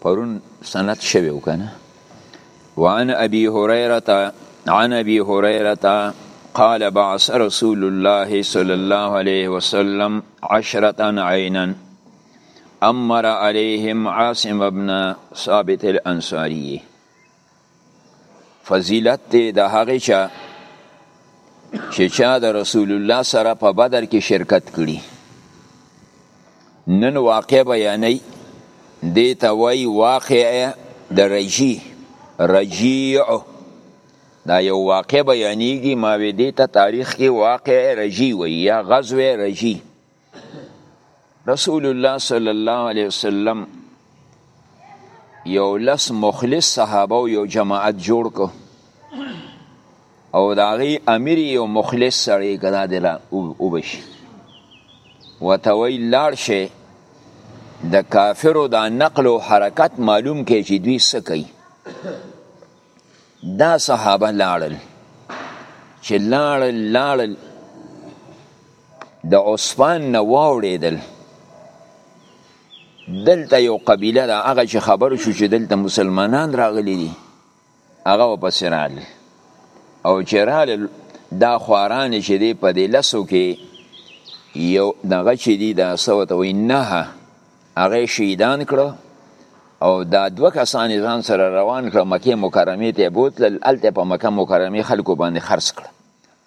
پرون سند شوی وکنه وعن ابي هريره عن ابي هريره قال بعث رسول الله صلى الله عليه وسلم عشرة عينا امر عليهم عاصم بن ثابت الانصاري فضیلت دی د هغه چا چې چا د رسول الله سره په بدر کې شرکت کړي نن واقع بیانې دی ته وای واقع د رجی رجیع دا یو واقع بیانېږي ما وې دی ته تاریخ کې واقع رجی وای یا غزوه رجی رسول الله صلی الله علیه وسلم یو لس مخلص صحابه او یو جماعت جوړ کو او دا غي امیر یو مخلص سړی کدا دلا او بش وتوی لار شي د کافرو دا نقل او حرکت معلوم کې چې دوی سکی دا صحابه لاړل چې لاړل لاړل د عثمان نه واوړېدل دلته یو قبیله ده هغه چې خبر شو چې دلته مسلمانان راغلي دي هغه ورپسې راغلل او چې راغلل دا خوارانې چې دی په دې لسو کې یو دغه چې دی دا څه ورته وایي نهه هغه یې شهیدان کړو او دا دوه کسان یې ځان سره روان کړه مکې مکرمې ته یې بوتلل هلته په مکه مکرمې خلکو باندې خرڅ کړه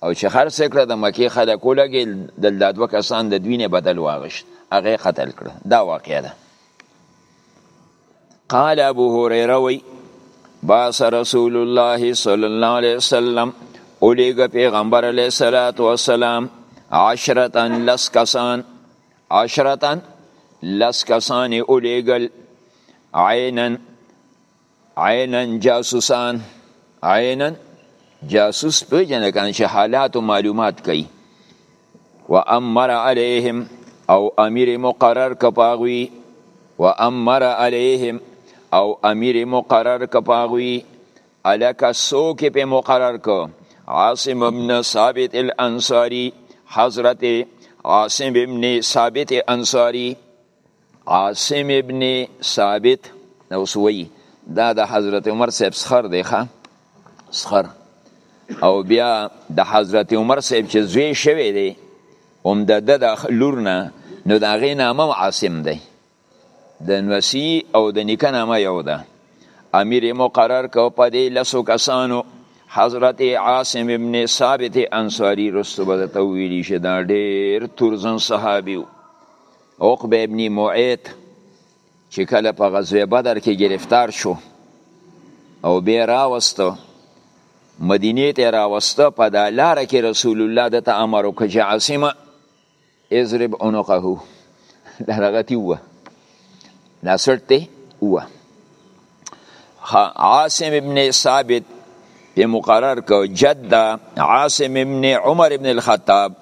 او چې خرڅ یې کړه د مکې خلک ولګېدل دل دا دوه کسان د دوی نه بدل واغشت هغه قتل کړه دا واقعه ده قال ابو هريره وي باس رسول الله صلى الله عليه وسلم اولیګ پیغمبر علیه الصلاۃ والسلام عشرة لس کسان عشرتا لس کسان اولیګل عینا عینا جاسوسان عینا جاسوس پیژنه کان چې حالات او معلومات کوي و امر علیهم او امیر مقرر کپاغوی و امر علیهم او امیر مقرر کپاغوی الکه څوک یې پې مقرر کو عاصم ابن ثابت الانصاری حضرت عاصم ابن ثابت انصاری عاصم ابن ثابت نوسوی دا د حضرت عمر صاحب سخر دی ښه سخر او بیا د حضرت عمر صاحب چې زوی شوی دی هم د د لور نه نو د هغې نامه عاصم دی د نوسی او د نیکه نامه یو ده امیر مقرر کو په دې لسو کسانو حضرت عاصم ابن ثابت انصاری رستو به ته ویلی شه دا ډیر تورزن صحابي عقبه ابن معیت چې کله په غزوه بدر کې گرفتار شو او بیا راوستو مدینه ته راوسته په دا لار کې رسول الله د ته امر وکړ چې عاصمه اضرب عنقه دا لغتی وه دا سټ دی وه عاصم ابن ثابت په مقرر کو جد عاصم ابن عمر ابن الخطاب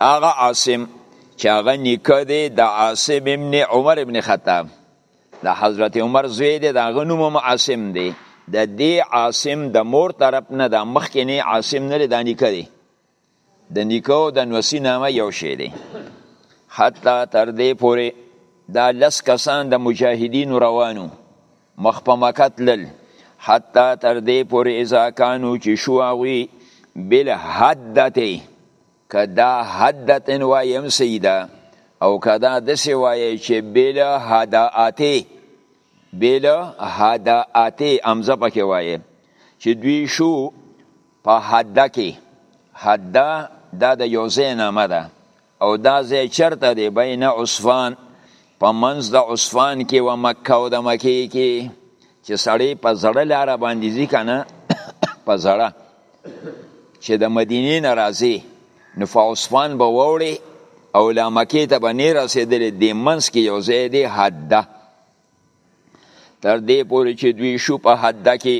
هغه عاصم چې هغه نیکه دی د عاصم ابن عمر ابن خطاب د حضرت عمر زوی دی د هغه نوم عاصم دی د دې عاصم د مور طرف نه د مخکې نه عاصم نه دی د نیکه دی د نیکه او د نوسی نامه یو شی دی حتی تر دې پورې دا لس کسان د مجاهدینو روانو مخ په مکه تلل حتی تر دې پورې اذا کانو چې شو هغوی بالحدتې که دا حدتن وایم سیده او که دا داسې وایه چې بلا هداعتې بلا هداعتې امزه پکې وایه چې دوی شو په حده کې حده دا د یو ځای نامه ده او دا ځای چرته دی بین عصفان په منځ د عصفان کې و مکه او د مکې کې چې سړی په زړه لاره باندې ځي که نه په زړه چې د مدینې نه راځي نو په عصفان به ووړي او لا مکې ته به نه رسېدلی د منځ کې یو ځای دی حد ده تر دې پورې چې دوی شو په حد کې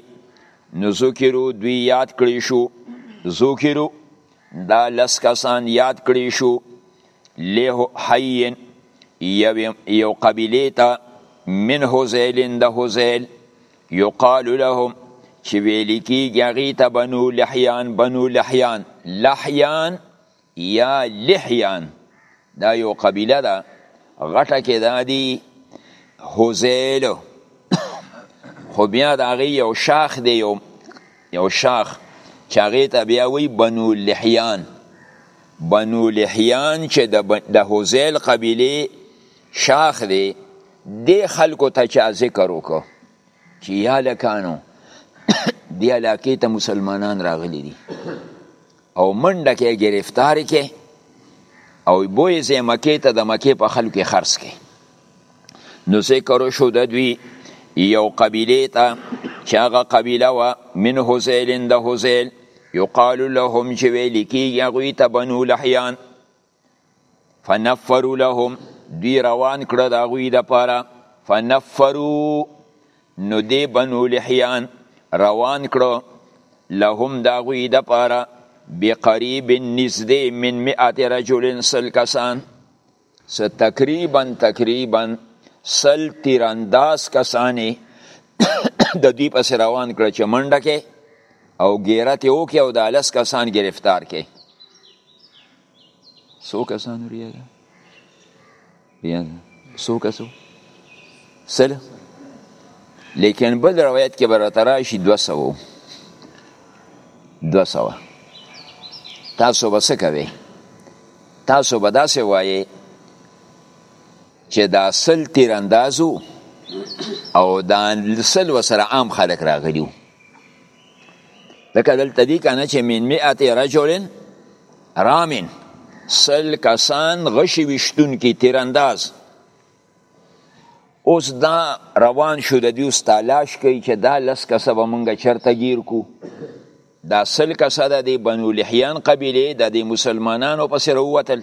نو ذکرو دوی یاد کړی شو ذکرو دا لس کسان یاد کړی شو له حین یو یو قبیله ته من حزیل د حزیل یقال لهم چې ویل کیږي هغه ته بنو لحیان بنو لحیان لحیان یا لحیان دا یو قبیله ده غټه کې دا دی هوزیل خو بیا د هغې یو شاخ دی یو یو شاخ چې هغې ته بیا وایي بنو لحیان بنو لحیان چې د هوزیل قبیلې شاخ دی دې خلکو ته چا ذکر وکړو چې یا لکانو دې علاقې ته مسلمانان راغلي دي او منډه کې گرفتاری کې او بوی زی مکی ته د مکی په خلکو کې خرڅ کې نو ذکر شو د دوی یو قبیله ته چې هغه قبیله وه من حزیل د حزیل یقال لهم چې ویل کېږي هغوی ته بنو لحیان فنفروا لهم دوی روان کړه دا غوی د پاره فنفروا نو دی بنو لحیان روان کړه لهم دا غوی د پاره بقریب نزدې من مئات رجل سل کسان س تقریبا تقریبا سل تیرانداز کسانې د دوی پس روان کړه چې منډه کې او ګیرت یو کې او د لس کسان گرفتار کې څو کسانو ریا ده ریا ده څو کسو سل لیکن بل روایت کې برته راشي دوه سوه دوه سوه تاسو به څه کوئ تاسو به داسې وایې چې دا سل تیراندازو او دا سل وسره عام خلک راغلیو لکه دلته دی کنه چې من مئات رجل رامن سل کسان غشي وشتون کی تیرانداز اوس دا روان شو د دې اوس تلاش کوي چې دا لس کسه به مونږ چرته گیر کو دا سل کسه د بنو لحیان قبیله د مسلمانانو پسې وروتل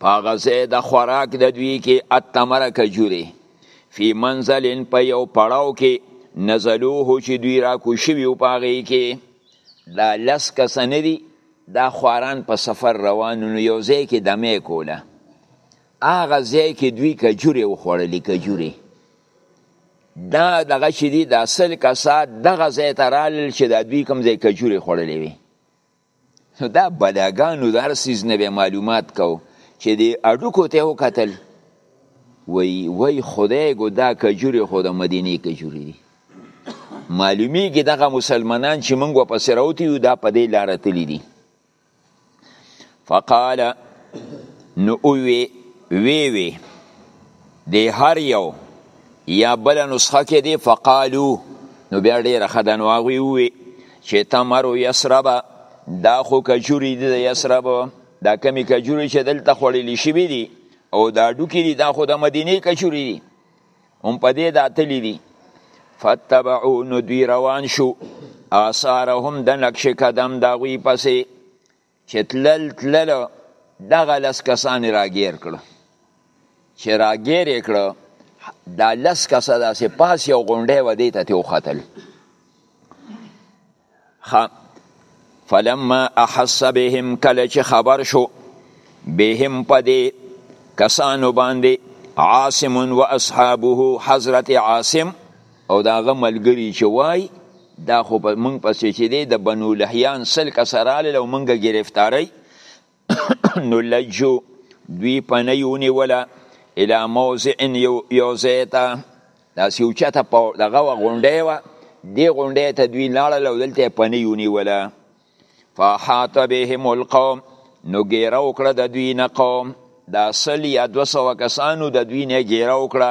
په هغه ځای د خوراک د دوی کې اتمره کجورې فی منزل په یو پړاو کې نزلوه چې دوی را کو شوي په هغه کې دا لس کسه نه دي دا خواران په سفر روانو نو یو ځای کې دمه کوله هغه ځای کې دوی کجورې وخوړلې کجورې دا دغه چې دي دا سل کسه دغه ځای ته رالل چې دا دوی کوم ځای کجورې خوړلې وي نو دا بلاګانو د هر سیز نه به معلومات کو چې دی اډوکو ته وکتل وی وی خدای ګو دا کجوري خو د مدینه کجوري دي معلومی کې دغه مسلمانان چې موږ په سراوتی یو دا په دې لار تللی دي فقال نو وی وی وی دی هر یو یا بل نسخه کې دی فقالو نو بیا ډیره خدا نو هغه وی چې تمر یسرب دا خو کجوري دی یسرب دا کمی کجوري چې دلته خوړل شي وی دی او دا ډوکی دی دا خو د مدینه کجوري دی هم په دې دا تللی دی فتبعو نو دوی روان شو آثارهم د نقش قدم دا غوی پسې چې تلل تلل دغه لس کسان راګیر کړو چې راګیر یې کړو دا لس کسه داسې پاس یو غونډی و دی ته تې وختل فلما احس بهم کله چې خبر شو بهم په دې کسانو باندې عاصم و اصحابه حضرت عاصم او د هغه ملګري چې وای دا خو په مونږ پسې چې دی د بنو لحیان سل کسه رالل او مونږ ګرفتاری نو لجو دوی پنه یې ونیوله الی موضع یو یو ځای ته داسې اوچته دغه وه غونډی وه دې غونډی ته دوی لاړل او دلته یې پنه یې ونیوله فاحاط بهم القوم نو ګیره وکړه د دوی نه قوم دا سل یا دوه سوه کسانو د دوی نه ګیره وکړه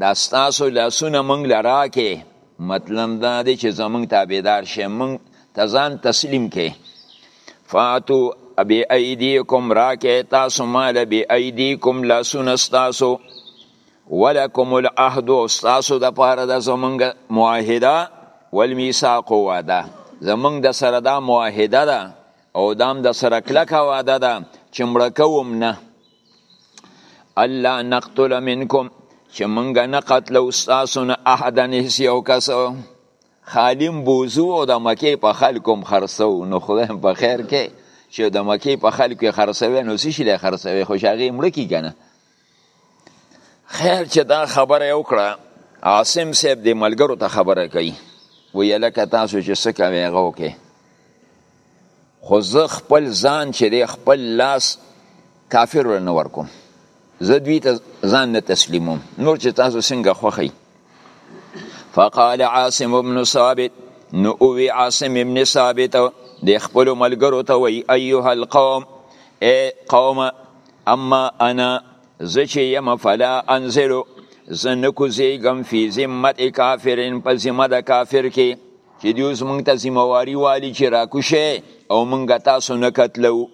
دا ستاسو لاسونه موږ له راکې مطلب دا دی چې زمونږ تابعدار شي موږ ته ځان تسلیم کې فاتو بی ایدیکم راکه تاسو مال بی ایدیکم لاسونه ستاسو ولکم العهد ستاسو د پاره د زمونږ معاهده والمیثاق وعده زمونږ د سره دا معاهده ده او دام د سره کلکه وعده ده چې مړه کوم نه الله نقتل منکم چې مونږ نه قتلو ستاسو نه احدا هیڅ یو کس خالیم بوزو او د مکې په خلکو هم خرڅو نو خدای هم په خیر کې چې د مکې په خلکو یې خرڅوي نو څه شي له خرڅوي خو هغه یې مړه کېږي نه خیر چې دا خبره یې وکړه عاصم صاحب د ملګرو ته خبره کوي ویې لکه تاسو چې څه کوئ هغه وکړئ خو زه خپل ځان چې دی خپل لاس کافر ور نه ورکوم زه دوی ته ځان نه تسلیموم نور چې تاسو څنګه خوښئ فقال عاصم ابن ثابت نو اوی عاصم ابن ثابت د خپل ملګرو ته وی ایها القوم ای قوم اما انا زه چې یم فلا انزلو زه نه کوزیږم فی ذمت کافرین په ذمه د کافر کې چې دی اوس مونږ ته ذمواري والي چې راکوشه او مونږ تاسو نه قتلو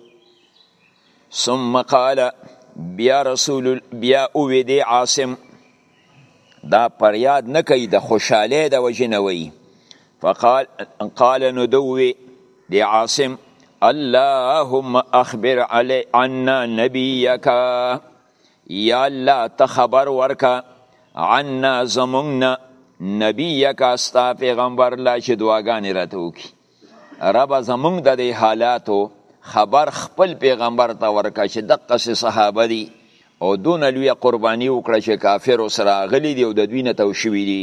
ثم قال بیا رسول بیا او دی عاصم دا پریاد نه کوي د خوشاله د وجه نه وي فقال قال نو دوی دی عاصم اللهم اخبر علی عنا نبیک یا الله ته خبر ورکا عنا زمونږ نبی یکا ستا پیغمبر لا چې دعاګانې راته وکي رب زمونږ د دې حالاتو خبر خپل پیغمبر ته ورکا چې دقه سه صحابه دي او دون لوی قرباني وکړه چې کافر سره غلي دي او د دوی نه تو شوي دي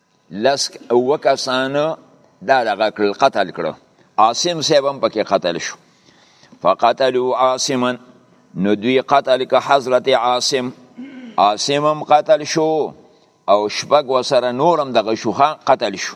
لس اوه کسان دا دغه کړل قتل کړو عاصم صاحب هم پکې قتل شو فقتلوا عاصما نو دوی قتل که حضرت عاصم عاصم هم قتل شو او شپږ وسره نورم دغه شوخه قتل شو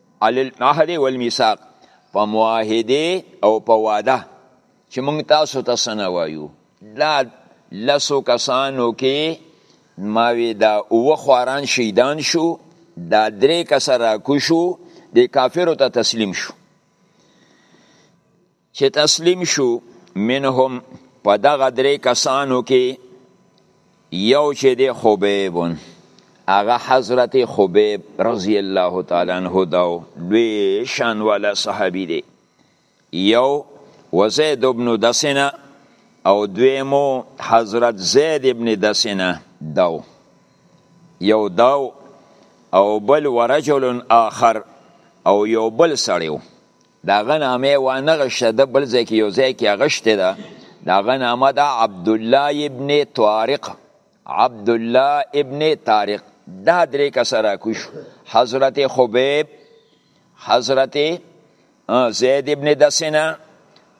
علی المعهد والمیثاق په معاهده او په وعده چې موږ تاسو ته څه نه وایو دا لسو کسانو کې ما وی دا اووه خواران شهیدان شو دا درې کسه راکوشو د کافرو ته تسلیم شو چې تسلیم شو منهم په دغه درې کسانو کې یو چې دی خبیبون هغه حضرت خبیب رضی الله تعالی عنہ داو لوی شان والا صحابي دی یو وزید ابن دسنه او دویمو حضرت زید ابن دسنه داو یو داو او بل ورجل آخر او یو بل سړیو دا هغه نامه وانه غشته ده بل ځای کې یو ځای کې غشته ده دا هغه نامه ده عبد الله ابن طارق عبد الله ابن طارق دا درې کسره کوش حضرت خبیب حضرت زید ابن دسنه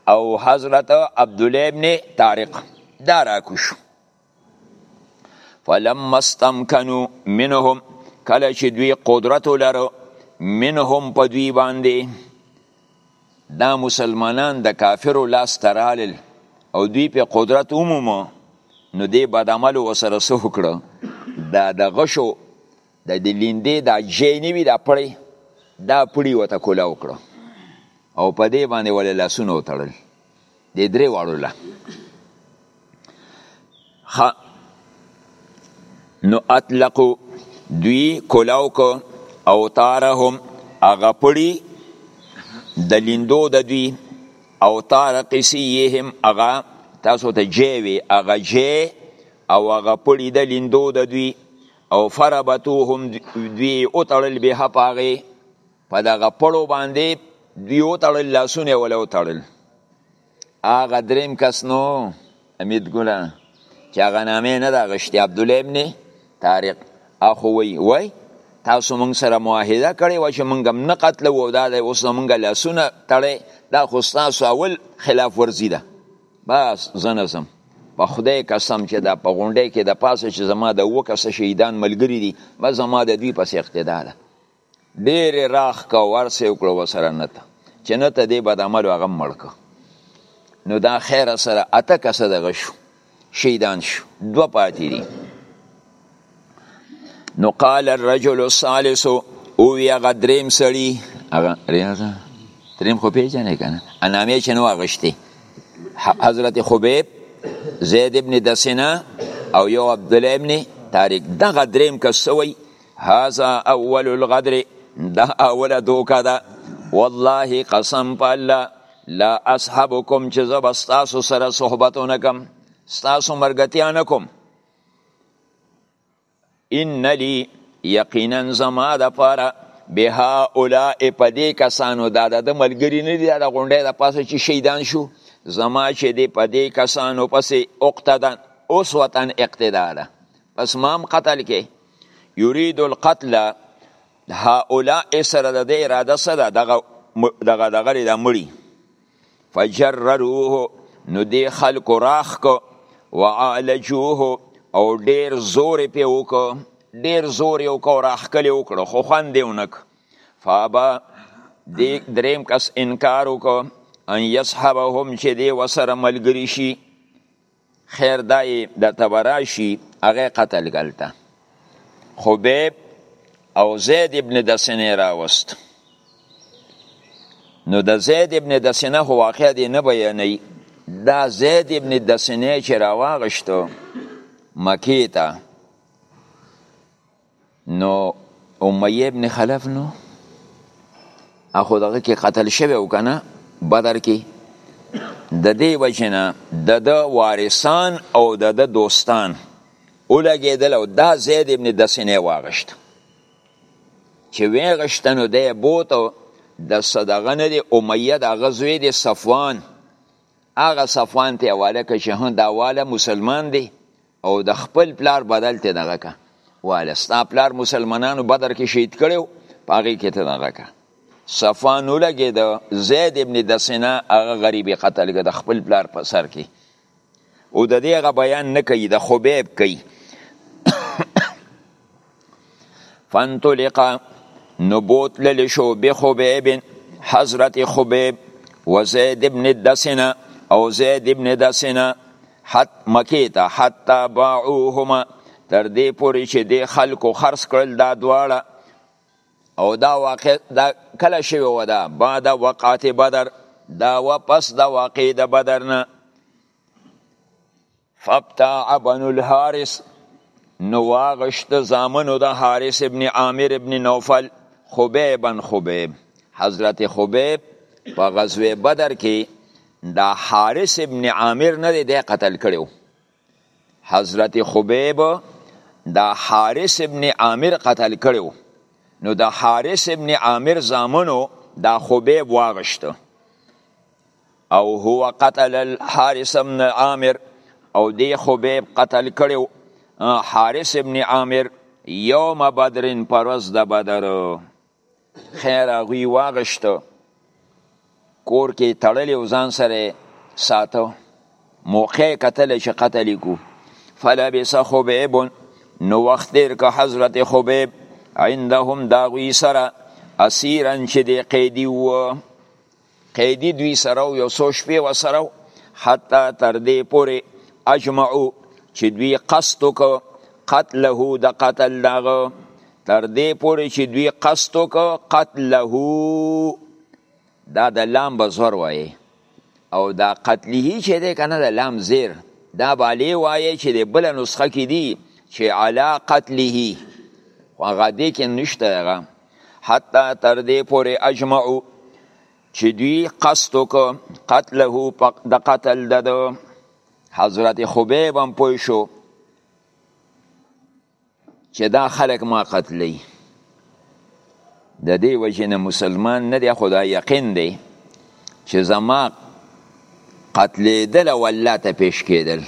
او حضرت عبد الله ابن طارق دا را کوش فلما استمکنو منهم کله چې دوی قدرت ولرو منهم په دوی باندې دا مسلمانان د کافرو لاس ترالل او دوی په قدرت عمومو نو دی بد عمل وسره سه وکړه دا د غشو د د لیندې دا جینې وي دا پړی دا پړی وته کولا وکړه او په دې باندې ولې لاسونه وتړل دې درې واړو له نو اطلقو دوی کلاو کو او تارهم هغه پړي د لیندو د دوی او تار قصیهم هغه تاسو ته جې وي هغه جې او هغه پړي د لیندو د دوی او فربتوهم دوی او تړل به پاغه په دغه پړو باندې دوی وتړل لاسونه ول وتړل هغه دریم کس نو امید ګله چې هغه نامې نه دا غشتي عبد الله ابن طارق اخو وی وی تاسو مونږ سره معاهده کړې و چې مونږ هم نه قتل وو دا د اوس مونږ لاسونه تړې دا خو تاسو اول خلاف ورزي ده بس زنزم په خدای قسم چې دا په غونډه کې د پاسه چې زما د وکه شهیدان ملګری دي ما زما د دوی پس اقتدا ده ډیر راخ کا ورسه وکړو وسره نه ته چې نه ته دې بد عمل هغه مړ که نو دا خیر سره اته کسه دغه شو شهیدان شو دوه پاتې دي نو قال الرجل الثالث او هغه دریم سړي هغه ریاضه دریم خو پیژنې کنه انامې چې نو غشتي حضرت خبیب زید ابن دسنه او یو عبد الله ابن طارق دغه دریم کسوي هذا اول الغدر دا اوله دوکه ده والله قسم په الله لا اصحابکم چې زه به ستاسو سره صحبت ونه کم ستاسو مرګتیا نه کوم ان لی یقینا زما د پاره به هؤلاء په دې کسانو دا د ملګری نه دی د غونډې د پاسه چې شهیدان شو زما چې دې په دې کسانو پسې اقتدن اوسوتن اقتدار پس مام قتل کې یرید القتل هؤلاء سره د دې اراده سره دغه دغه دغه د مړي فجرروه نو دې خلق راخ کو وعالجوه او ډیر زور په وک ډیر زور یو کو راخ کلی وکړو خو خوان دیونک فابا دې دریم کس انکار وک ان یصحبهم چې دې وسره ملګری شي خیر دای درته براشي هغه قتل ګلته خبیب او زید ابن دسنه راوست نو د زید ابن دسنه خو واقع دی نه بیانوي دا زید ابن دسنه چې راواغشتو مکی ته نو امیه ابن خلف نو اخو دغه کې قتل شوی او کنه بدر کې د دې وجنه د د وارثان او د د دوستان ولګېدل او دا زید ابن دسنه واغشت چې ویغشتنو دی بوت او د صدغه نه دی امیه د غزوې دی صفوان هغه صفوان ته حواله کړ چې دا والا مسلمان دی او د خپل پلار بدل ته دغه کا واله ستا پلار مسلمانانو بدر کې شهید کړو پاغي کې ته دغه کا صفان لګي د زید ابن دسنه هغه غریبي قتل کې د خپل پلار په سر کې او د دې هغه بیان نه کوي د خبيب کوي فانطلقا نبوت للشو بخبیب حضرت خبیب و زید ابن دسنه او زید ابن دسنه حت مکی ته حتی باعوهما تر دې پورې چې د خلکو خرڅ کړل دا دواړه او دا واقع دا کله شوی و دا بعد وقعت بدر دا و پس د واقع د بدر نه فابتاع بن الحارث نو واغشت زامنو د حارث ابن عامر ابن نوفل خبیب بن خبیب حضرت خبیب په غزوه بدر کې دا حارث ابن عامر نه دی د قتل کړو حضرت خبیب دا حارث ابن عامر قتل کړو نو د حارث ابن عامر زامنو دا خبیب واغشت او هو قتل الحارث بن عامر او دی خبیب قتل کړو حارث ابن عامر یوم بدرین پروز د بدر خیر هغوی واغشت کور کې تړلی او ځان سره ساته موقع کتل چې قتل کو فلبس خبیب نو وخت تیر که حضرت خبیب عندهم داغوی سره اسیرن چې دی قیدی و قیدی دوی سره او یو څو شپې وسره حتی تر دې پورې اجمعو چې دوی قصد وکړ قتله د قتل دغه تر دې پورې چې دوی قصد وکړ قتله دا د لام به زور وایي او دا قتله چې دی که نه د لام زیر دا بالی وایي چې د بله نسخه کې دي چې علا قتله خو هغه دې کې نشته هغه حتی تر دې پورې اجمعو چې دوی قصد وکړ قتله د قتل د ده حضرت خبیب هم پوه شو چې دا خلک ما قتلی د دې وجې نه مسلمان نه دی خو دا یقین دی چې زما قتلېدل او الله ته پیش کېدل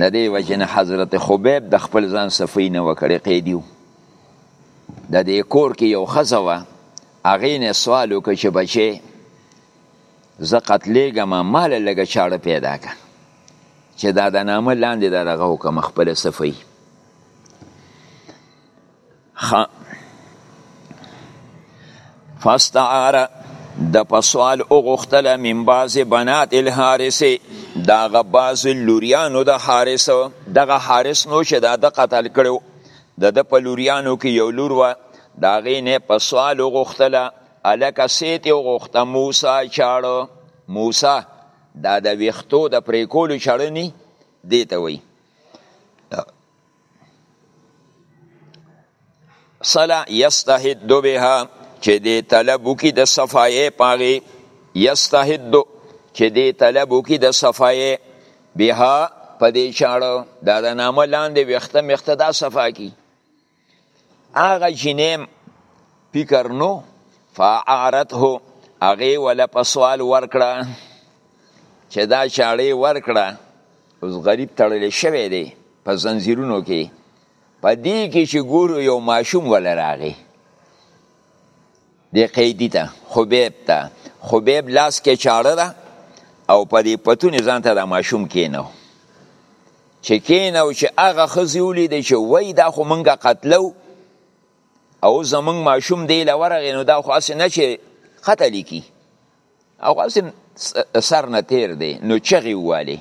د دې وجې نه حضرت خبیب د خپل ځان صفی نه وکړې قیدیو د دې کور کې یو خزه وه هغې نه سوال وکړ چې بچې زه قتلېږم ما له لږه چاړه پیدا کړه چې دا د نامه لاندې د دغه وکړم خپله صفایي فاستعاره د پسوال او غختله من باز بنات الحارث دا غباز لوریانو د حارث دغه حارث نو چې دا د قتل کړو د ده په لوریانو کې یو لور وه د هغې نه په سوال وغوښتله هلکه څه ترې وغوښته موسی چاړه موسی دا د ویښتو د پرې کولو چاړه نی دې ته وایي صلا یستهد بها چې دې طلب وکړي د صفایې په هغې یستهد چې دې طلب وکړي د صفایې بها په دې چاړه دا د نامه لاندې ویخته مخته دا صفا کی هغه جنیم فکر نو فاعارته هغه ولا په سوال ورکړه چې دا چاړه ورکړه اوس غریب تړل شوی دی په زنجیرونو کې په دې کې چې ګورو یو ماشوم ولا راغی دی قیدی ته خبیب ته خبیب لاس کې چاړه ده او په دې پتونې ځان ته د ماشوم کینو چې کینو چې هغه ښځې ولیدې چې وای دا خو مونږه قتلو او زمونږ ماشوم دی له ورغې نو دا خو هسې نه چې قتل کی او غاسم سر نه تیر دی نو چغی والی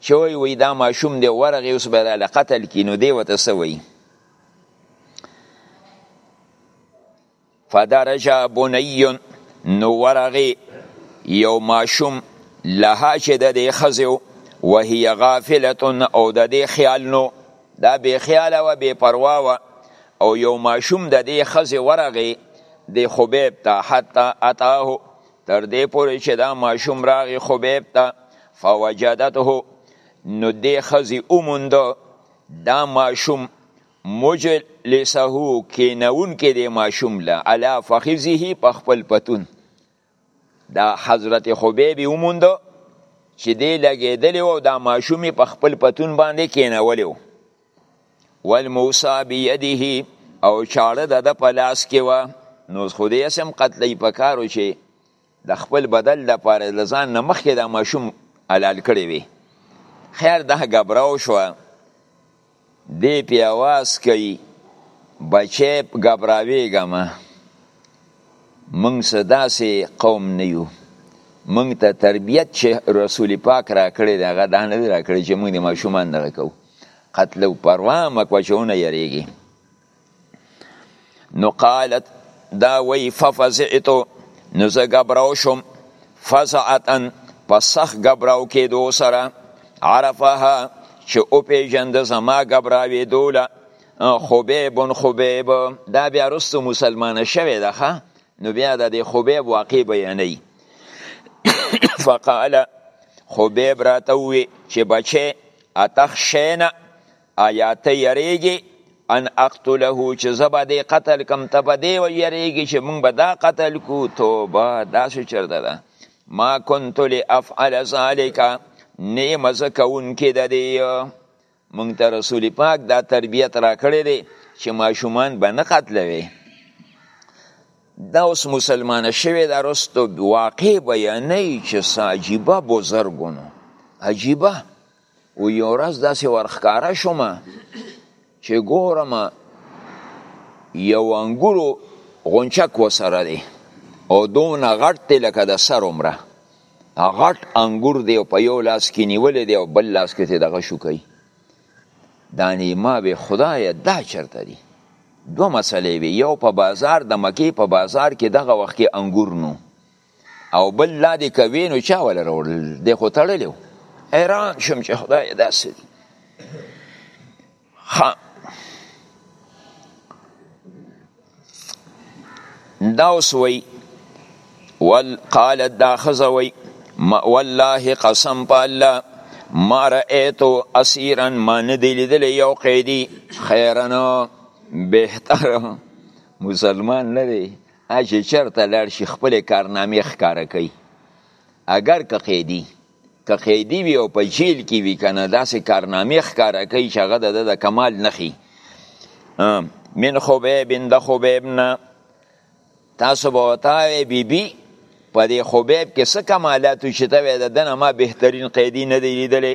چې وای وای دا ماشوم دی ورغه اوس به له قتل کی نو دی وته سوی فدرج بنی نو ورغه یو ماشوم لها چې د دې خزو وهي غافلتن او د دې خیال نو دا بې خیاله وه بې پروا وه او یو ماشوم د دې ښځې ورغی د خبیب ته حتی اتاه تر دې پورې چې دا ماشوم راغی خبیب ته فوجدته نو دې ښځې وموند دا ماشوم مجلسه کینون کې دې ماشوم له علا فخذه په خپل پتون دا حضرت خبیب وموند چې دی لګېدلی و دا ماشوم په خپل پتون باندې کېنولی و والموسی بیده او چاړه د ده په لاس کې وه نو خو دې هسې هم قتلی په کار و چې د خپل بدل دپاره له ځان نه مخکې دا ماشوم حلال کړی وي خیر دا ګبراو شوه دی پی اواز کوي بچی ګبراویږه مه موږ څه داسې قوم نه یو موږ ته تربیت چې رسول پاک را کړی دی هغه دا نه دی را کړی چې موږ د ماشومان دغه کوو قتل او پروا مه کوه چې ونه یریږي نو قالت دا وی ففزعت نو زه غبراو شم فزعتا په سخ غبراو کېدو سره عرفها چې او پیژند زما غبراوي دوله خبیب خبیب دا بیا رستو مسلمانه شوی ده نو بیا د خبیب واقع بیانې فقال خبیب راته وی چې بچي اتخ شینا ایا ته یریږي ان اقتله چې زبا دې قتل کم ته په دې یریږي چې مونږ به دا قتل کو توبه دا څه چرته ده ما كنت لافعل ذلك نه مزه کون کې د دې مونږ ته رسول پاک دا تربیت را کړې دي چې ماشومان به نه قتلوي دا اوس مسلمان شوی دا رستو واقع بیانې چې ساجيبه بزرګونو عجیبه و یو ورځ داسې ورخکاره شوم چې ګورم یو انګورو غونچک وسره دی او دونه غټ دی لکه د سر عمره غټ انګور دی او په یو لاس کې نیولې دی او بل لاس کې دغه شو کوي دا نیما به خدای دا چرته دی دو مسلې وی یو په بازار د مکی په بازار کې دغه وخت کې انګور نو او بل لا دې کوي نو چا ولا وروړل دې خو تړلیو حیران شم چې خدای داسې دي ها دا اوس وی ول قالت دا خزه وی والله قسم په الله ما رأیتو اسیرا ما ندی لیدل یو قیدی خیرنا بهتر مسلمان نه دی چې چرته لاړ شي خپل کارنامې ښکاره کوي اگر که قیدی که قیدی وي او په جیل کې وي کنه داسې کارنامې ښکاره کوي چې هغه د د کمال نخي من خبیب د خبیب نه تاسو به وتاوي بی بی په دې خبیب کې څه کمالات چې ته د دنه ما بهترین قیدی نه دی لیدلی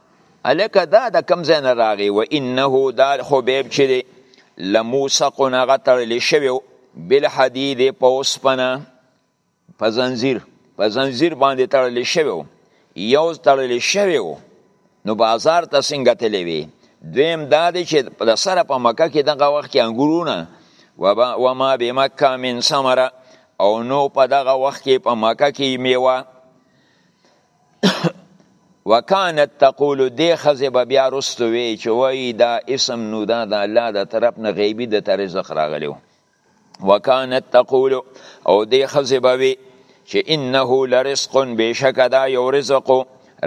الکه دا د کم ځای نه راغی و انه دا خبیب چې دی لموسق نغه تړلی شوی بالحدید په اوسپنه په زنجیر په زنجیر باندې تړلی شوی یو تړلی شوی نو بازار ته څنګه تللی وي دویم دا دی چې د سره په مکه کې دغه وخت کې انګورونه و ما به مکه من ثمره او نو په دغه وخت کې په مکه کې میوه وکانت تقول دې خزه به بیا رستو وی چې وای دا اسم نو دا د الله د طرف نه غیبی د تر رزق راغلی وکانت تقول او دې خزه به وی چې انه لرزق بشک دا یو رزق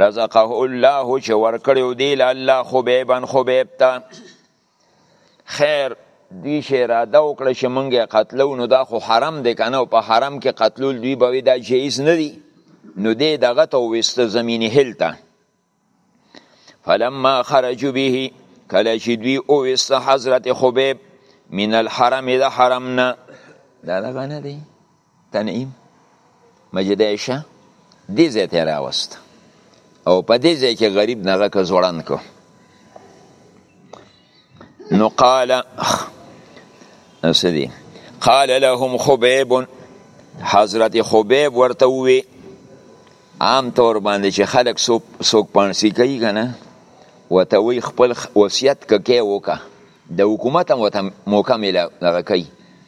رزقه الله چې ورکړیو دی له الله خبیبن خبیب ته خیر دوی چې اراده وکړه چې مونږ یې قتلو نو دا خو حرم دی که نه په حرم کې قتلول دوی به دا جایز نه دي نو دی دغه ته وویسته زمینې هل ته فلما خرجو به کله چې دوی وویسته حضرت خبیب من الحرم د حرم نه دا دغه نه دی تنعیم مجید عائشه دې ځای ته راوست او په دې ځای کې غریب نغه که ځوړند کو نو قال سدي قال لهم خبيب حضرت خبيب ورته وی عام طور باندې چې خلک سوک سوک پانسی کوي کنه وته وی خپل وصیت ککې وکا د حکومت هم وته موقع مل دغه کوي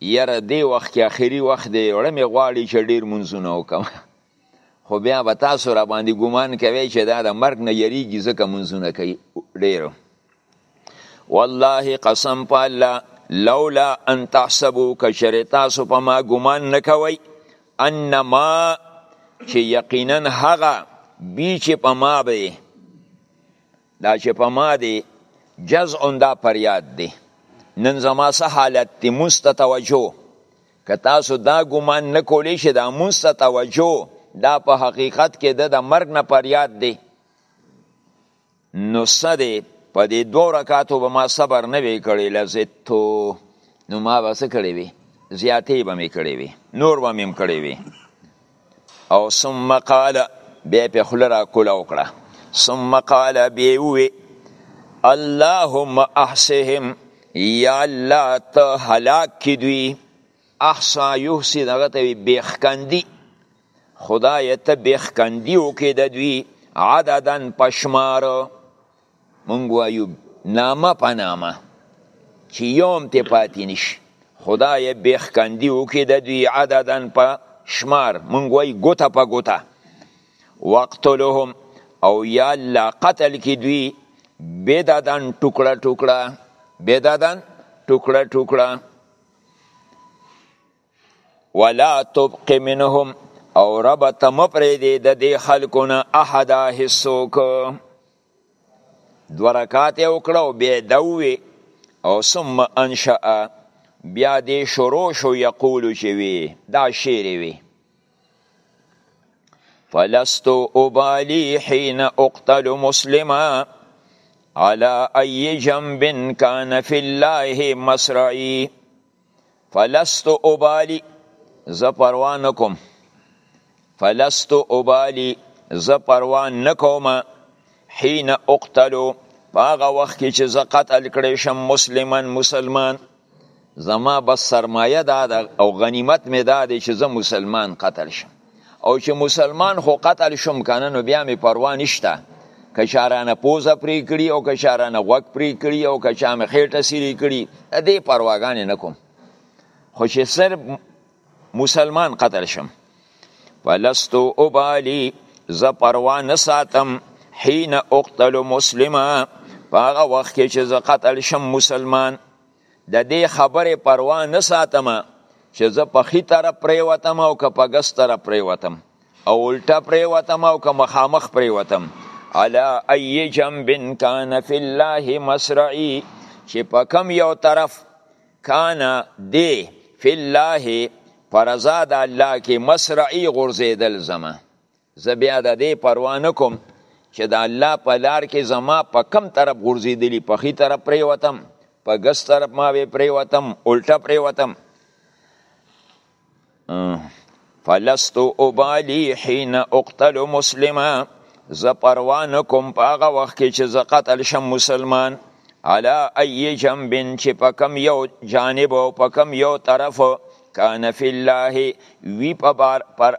یاره دې وخت کې اخري وخت دی زړه مې غواړي چې ډېر لمونځونه وکړم خو بیا به تاسو راباندې ګمان کوئ چې دا د مرګ نه یریږي ځکه لمونځونه کوي ډېر والله قسم په الله لولا ان تحسبو کشر تاسو په ما ګمان نکوي انما چې یقینا هغه بی چې په ما به دا چې په ما دی جزء دا پریاد دی نن زما سه حالت دی مست توجه که تاسو دا ګمان نه کولی چې دا مست توجه دا په حقیقت کې د مرګ نه پریاد دی نو سه دی په دې دوه رکعاتو به ما صبر نه وی کړی لزتو نو ما به څه کړی وی زیاتې به مې کړی وی نور به مې کړی وی او ثم قال بیا په خوله را کوله وکړه ثم قال بیا وی اللهم احسهم یا الله ته هلاک کی دوی احسا یحسی دغه ته بیخکندی خدای ته بیخکندی وکړي د دوی عددن پشمار مونږ وایو نامه په نامه چې یوم ته پاتې نشي خدای به خکندي وکړي د دوی عددن په شمار مونږ وایو ګوته په ګوته وقتلهم او یا الله قتل کې دوی بددن ټوکړه ټوکړه بددن ټوکړه ټوکړه ولا تبق منهم او رب ته مه پرېږدې د دې خلکو نه احدا هېڅوک دوه رکعات یې وکړه او بیا ده ووې او ثم انشأ بیا دې شروع شو یقولو چې وي دا شعر وي فلست ابالي حين اقتل مسلما على اي جنب كان في الله مصرعي فلست ابالی زه پروا نکوم فلست ابالی زه پروا نکوم حين اقتلو هغه وخت کې چې زه قتل کړی شم مسلمان مسلمان زما بس سرمایه دا ده او غنیمت مې دا دی چې زه مسلمان قتل شم او چې مسلمان خو قتل شم کنه نو بیا می پروا نشته که شارانه پوزه پرې کړي او که شارانه غوږ پرې کړي او که چا مې خېټه سیرې کړي د دې پرواګانې نه کوم خو چې صرف مسلمان قتل شم فلستو ابالی زه پروا نه ساتم حین اقتل مسلمه په هغه وخت کې چې زه قتل شم مسلمان د دې خبرې پروا نه ساتم چې زه په خي طرف پریوتم او که په ګس طرف پریوتم او الټه پریوتم او که مخامخ پریوتم علا ای جنب کان فی الله مسرعی چې په کم یو طرف کان دی فی الله پرزا د الله کې مسرعی غرزیدل زما زه بیا د دې پروا نه کوم چې د الله په لار کې زما په کم طرف غورځېدلي په ښي طرف پرېوتم په ګس طرف ما وې پرېوتم الټه پرېوتم فلست ابالی حين اقتل مسلما زه پروا نه کوم په هغه وخت کې چې زه قتل شم مسلمان علا ای جنب چې په کم یو جانب او په کم یو طرف کان فی الله وی په بار پر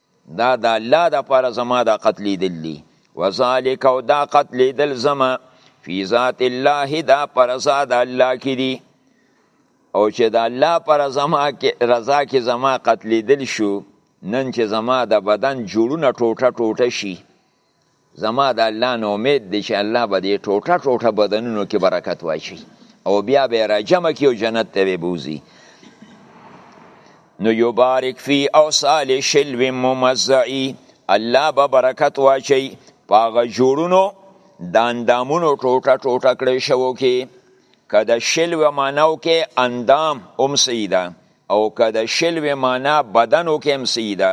دا د الله د پاره زما دا قتل دل دي وذالک او دا قتل دل زما فی ذات الله دا پر رضا د الله کې دي او چې د الله پر رضا کې رضا کې زما قتل دل شو نن چې زما د بدن جوړونه ټوټه ټوټه شي زما د الله نه امید دی چې الله به دې ټوټه ټوټه بدنونو کې برکت واچي او بیا به راجمع کړي او جنت ته به بوځي نو یبارک فی اوصال شلو ممزعی الله به برکت واچي په هغه جوړونو د اندامونو ټوټه ټوټه کړی شوو کې که د شلو معناو کې اندام هم سیده او که د شلو معنا بدنو کې هم صحیح ده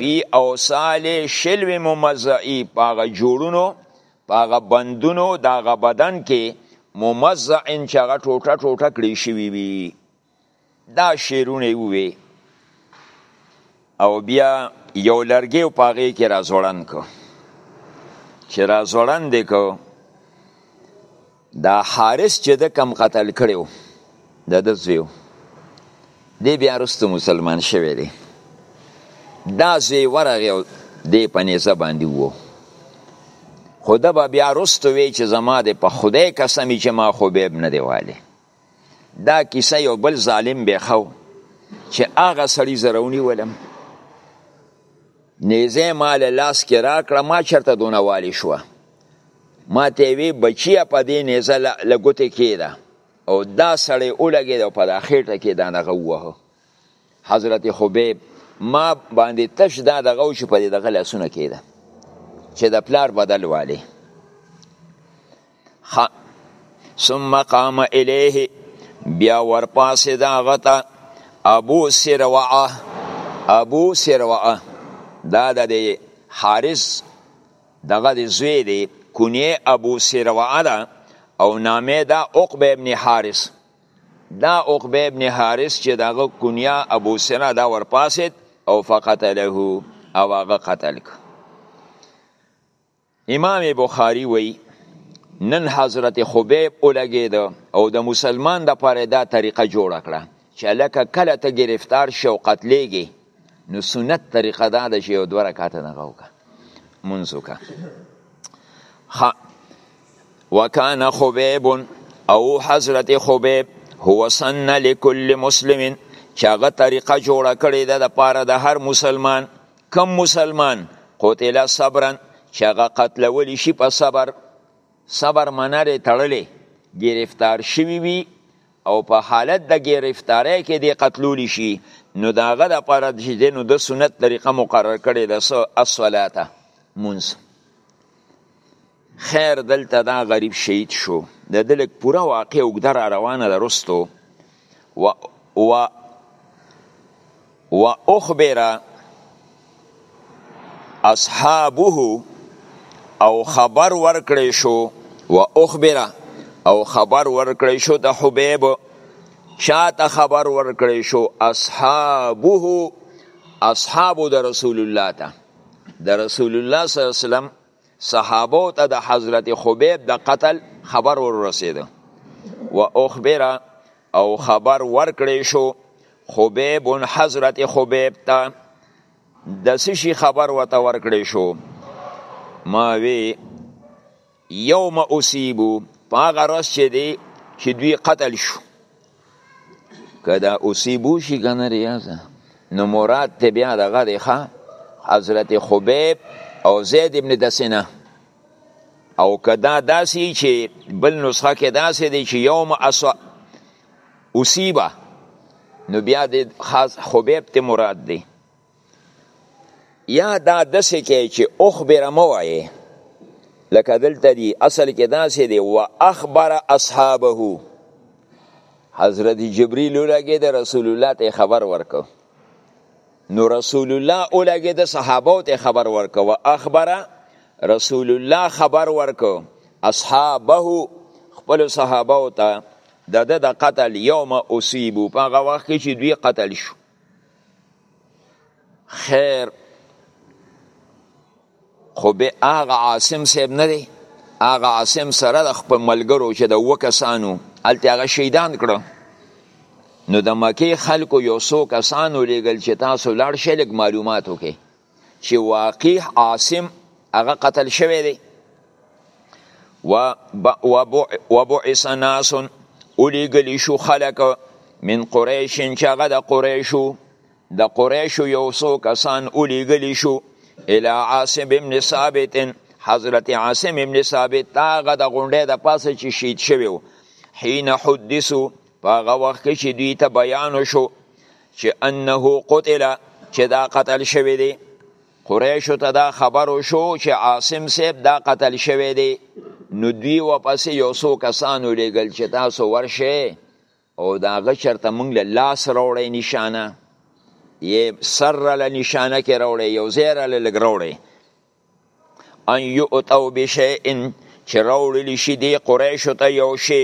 فی اوصال شلو ممزعی په هغه جوړونو په هغه بندونو د هغه بدن کې ممزعن چې هغه ټوټه ټوټه کړی شوي وي دا شعرونه یې ووی او بیا یو لرګی په هغې کې را ځوړند کو چې را ځوړند یې کو دا حارس چې د کم قتل کړی و د ده زوی و دی بیا وروسته مسلمان شوی دی دا زوی ورغی او دی په نیزه باندې وو خو ده به بیا وروسته وی چې زما د په خدای قسم چې ما خو بیب نه دی والی دا کیسه یو بل ظالم به خو چې هغه سړی زرونی ولم نیزه مال لاس کې راکړه ما چرته دونه والی شو ما ته وی بچیا په دې نیزه لګوتې کېده او دا سړی اولګید او په دا خېټه کې دا نغه وه حضرت خبیب ما باندې تش دا دغه چې په دغه لاسونه کېده چې د پلار بدل والی خ ثم قام الیه بیا ورپاسې دا غته ابو سروعه ابو سروعه دا د حارث دغه د زوی دی کنیه ابو سروعه ده او نامه دا عقبه ابن حارث دا عقبه ابن حارث چې دغه کنیه ابو سروعه دا ورپاسید او فقتله او هغه قتل که امام بخاری وی نن حضرت خبیب اولګید او د مسلمان د پاره دا طریقه جوړ کړه چې لکه کله ته گرفتار شې او قتلېږي نو سنت طریقه دا ده چې یو دوه رکعته دغه وکړه مونځ وکړه وکانه خبیب او حضرت خبیب هو سن لكل مسلم چې هغه طریقه جوړه کړې ده د پاره د هر مسلمان کم مسلمان قتل صبرا چې هغه قتلول شي په صبر صبر منه لري تړلې گرفتار شوی وي او په حالت د گرفتارۍ کې دی قتلول شي نو داغه د پاره چې دی نو د سنت طریقه مقرر کړي د الصلاه منځ خیر دلته دا غریب شهید شو د دلک پوره واقع وګدر را روانه درستو و و و اخبر اصحابه او خبر ورکړې شو و اخبر او خبر ورکړې شو د حبیب شاته خبر ورکړې شو اصحابه اصحاب د رسول الله ته د رسول الله صلی الله علیه وسلم صحابو ته د حضرت خبیب د قتل خبر ور رسید و اخبر او خبر ورکړې شو خبیب حضرت خبیب ته د سشي خبر وته ورکړې شو ما وی یوم اصیبو پاغه رس چې دی چې دوی قتل شو که دا اصیبو شي که نه ریاضه نو مراد ته بیا دغه دی ښه حضرت خبیب او زید ابن دسنه او که دا داسې چې بل نسخه کې داسې دی چې یوم اصیبه نو بیا د خاص خبیب ته مراد دی یا دا دسې کې چې اخبر مو وایي لکه دلته دی اصل کې داسې دی و اخبر اصحابه حضرت جبريل لګي د رسول الله ته خبر ورکو نو رسول الله اولګي د صحابه ته خبر ورکو و اخبر رسول الله خبر ورکو اصحابه خپل صحابه ته د د قتل یوم اصیبو په هغه وخت کې چې دوی قتل شو خیر خو به هغه عاصم صاحب نه دی هغه عاصم سره د خپل ملګرو چې د اوه کسانو هلته هغه شهیدان کړه نو د مکې خلکو یو څو کسانو لیږل چې تاسو لاړ شئ لږ معلومات وکړئ چې واقیح عاصم هغه قتل شوی دی وبعث ناس اولیګلی شو خلق من قریش چې هغه د قریشو د قریشو یو څو کسان اولیګلی شو الی عاصم ابن ثابت حضرت عاصم ابن ثابت هغه د غونډې د پاسه چې شهید شوی حين حدثو په هغه وخت کې چې دوی ته بیان شو چې انه قتل چې دا قتل شوی دی قریشو ته دا خبرو شو چې عاصم صاحب دا قتل شوی دی نو دوی واپس یو څو کسانو لېږل چې تاسو ورشه او دا غچرته مونږ له لاس راوړی نشانه یې سر له نشانه کې راوړی یو زیره له لګ راوړی ان یؤتو بشیئن چې راوړل شي دی قریشو ته یو شی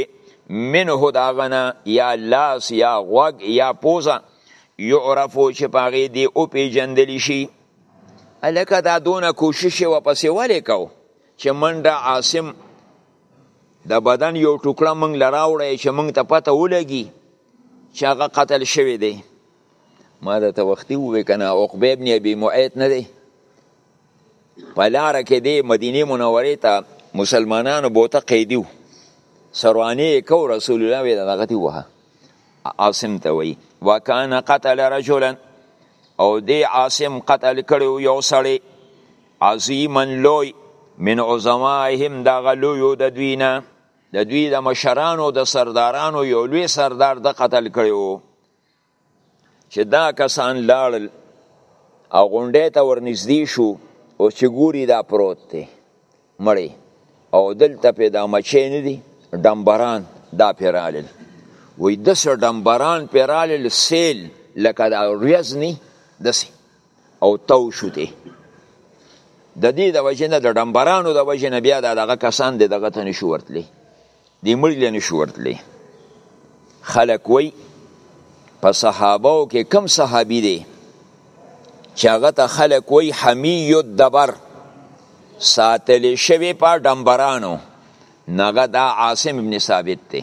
منه دا غنه یا لاس یا غوږ یا پوزه یعرفو چې پاغې دی او پیجندل شي الکه دا دونه کوشش و پسې ولې کو چې منډه عاصم د بدن یو ټوکړه منګ لراوړی چې منګ ته پته ولګي چې هغه قتل شوی دی ما د توختی وې کنه عقبه ابن ابي معيط نه دی په لار کې دی مدینه منوره ته مسلمانانو بوته قیدیو سروانی کو رسول الله وی دغه دی وه عاصم ته وی وکانه قتل رجلا او دی عاصم قتل کړو یو سړی عظیما لوی من عظمائهم دا غلویو د دوینا د دوی د مشرانو د سردارانو یو لوی سردار د قتل کړو چې دا کسان لاړل او غونډې ته ورنږدې شو او چې ګوري دا پروت دی مړی او دلته په دا مچې نه دي ډمبران دا پیرالل وای د سر ډمبران پیرالل سیل لکه دا ریاض نه دسی او تو شو دی د دې د وجنه د ډمبرانو د وجنه بیا دغه کسان دغه ته نشو ورتلی دی مړی له نشو ورتلی خلک وای په صحابه او کې کم صحابي دی چې هغه ته خلک وای حمی الدبر ساتل شوی په ډمبرانو نغه دا عاصم ابن ثابت دی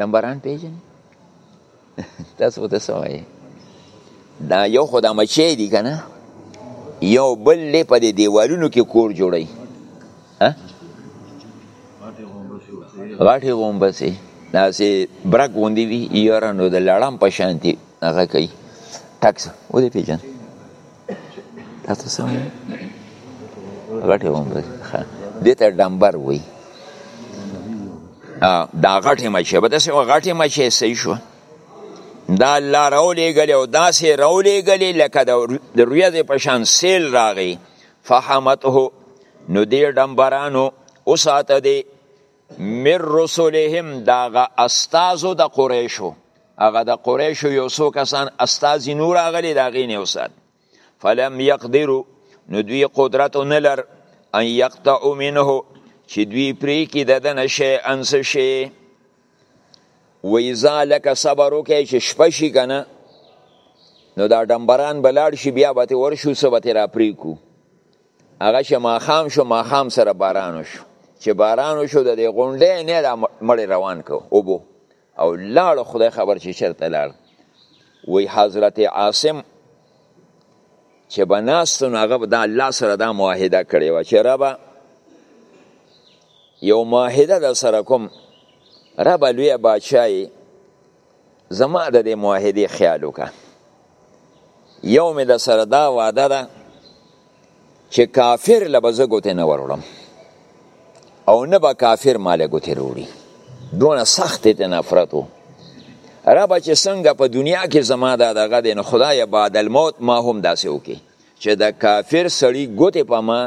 نمبران پیژنې تاسو به تاسو وایي دا یو خو دا مچې دي که نه یو بل دی په دې دیوالونو کې کور جوړوي غاټې غومبسې داسې برګ غوندې وي یاره نو د لړم په شانتي هغه کوي ټکس ودې پېژنه تاسو سم غټه وم دې ته ډمبر وای دا غټه مچه به داسې غټه مچه صحیح شو دا الله راولېږلې او داسې راولېږلې لکه د ریاضې په شان سیل راغی فحمته نو دې ډمبرانو وساته دی من رسولهم داغه استازو د قریشو هغه د قریشو یو څو کسان استازي نور راغلي د هغې نه وسات فلم یقدرو نو دوی قدرت نه لر ان یقطعو منه چې دوی پرې کې د دنه شی انس شي ویزا لکه صبر وکړي چې شپه شي که نه نو دا ډمبران به لاړ شي بیا به ترې ورشو څه به ترې راپرې کړو هغه چې ماښام شو ماښام سره باران وشو چې باران وشو د دې غونډې نه دا مړی روان کو اوبو او لاړ خدای خبر چې چرته لاړ وی حضرت عاصم چې بناستو نو هغه د الله سره دا معاهده کړې و چې ربا یو معاهده د سره کوم ربا لوی بادشاهي زما د دې معاهدې خیال وکړه یو مې د سره دا وعده ده چې کافر له به زه ګوتې نه وروړم او نه به کافر ماله ګوتې وروړي دونه سخت ته نفرت و ربه چې څنګه په دنیا کې زما دا دغه دی نو خدای بعد الموت ما هم داسې وکړي چې د کافر سړي ګوتې په ما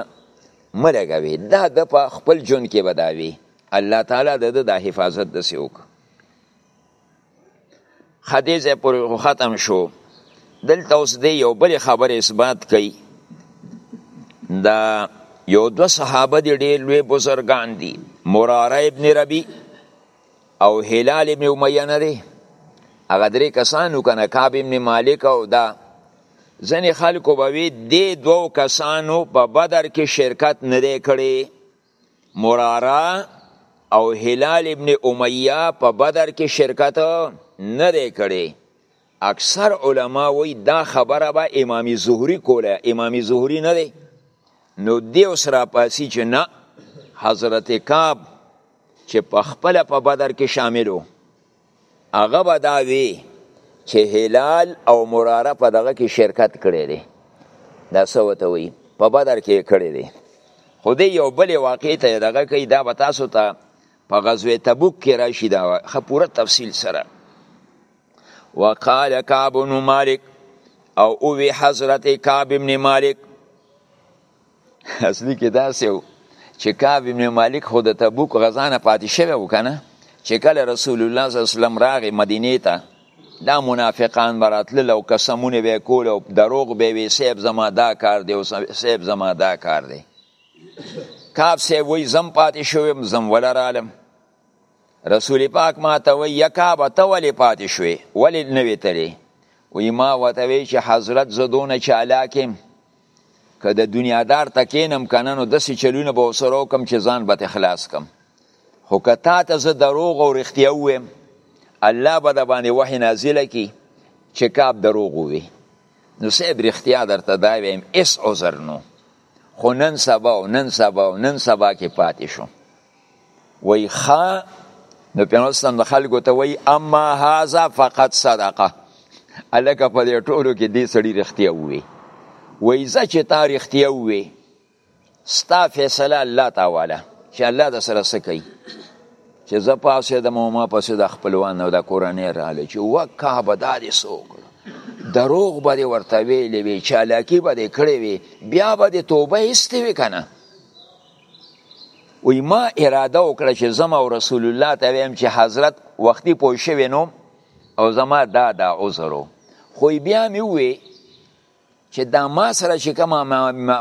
مه لګوي دا د په خپل ژوند کې به دا وي الله تعالی د د حفاظت داسې وکړي خدیزه پر ختم شو دلته اوس دی یو بل خبره اثبات کوي دا یو دو صحابه دی ډیر لوی بزرگان دی مراره ابن ربی او هلال ابن امیه نه دی هغه درې کسانو کنه کعب ابن مالک او دا ځنې خلکو به وی دې دوو کسانو په بدر کې شرکت نه دی کړی مراره او هلال ابن امیه په بدر کې شرکت نه دی کړی اکثر علما وی دا خبره به امام زهری کوله امام زهری نه دی نو دی اوس را پاسی چې نه حضرت کعب چې په خپل په بدر کې شاملو هغه به دا وی چې هلال او مراره په دغه کې شرکت کړی دی دا سو ته وی په بدر کې کړی دی خو دی یو بل واقع ته دغه کوي دا به تاسو ته په غزوه تبوک کې راشي دا خه پوره تفصیل سره وقال کعب بن مالک او او حضرت کعب بن مالک اصلي کې داسې و چې کعب ابن مالک خو د تبوک غزا نه پاتې شوی و که نه چې کله رسول الله صلی الله علیه وسلم راغی مدینې ته دا منافقان به راتلل او قسمونه به یې کول او دروغ به یې وی صیب زما دا کار دی او صیب زما دا کار دی کعب صیب وایي زم پاتې شویم زم وله رالم رسول پاک ما ته وی یکا به ته ولې پاتې شوې ولې نه وې تلې وی ما ورته وی چې حضرت زه دونه چالاک یم که د دنیادار ته کینم کنه نو داسې چلونه به وسره وکم چې ځان به ته خلاص کم خو که تا ته زه دروغ او رښتیا ویم الله به د باندې وحی نازله کی چې کاب دروغ وی نو صاحب رښتیا درته دا ویم اس عذر نو خو نن سبا او نن سبا او نن سبا کې پاتې شو وای خا نو پیغمبر اسلام د خلکو ته وای اما هاذا فقط صدقه الکه په دې ټولو کې دې سړي رښتیا وي وای زه چې تا رښتیا وي ستا فیصله الله تعالی چې الله د سره سکی چې زه پاسې د موما پسې د خپلوان او د کورنۍ رااله چې وکا به داري سوک دروغ به دې ورته ویلې وي چالاکي به دې کړې وي بیا به دې توبه ایستې وي که نه وی ما اراده وکړه چې زما او رسول الله ته ویم چې حضرت وختي پوه شوی نو او زما دا دا عذر خو بیا مې وی چې دا ما سره چې کومه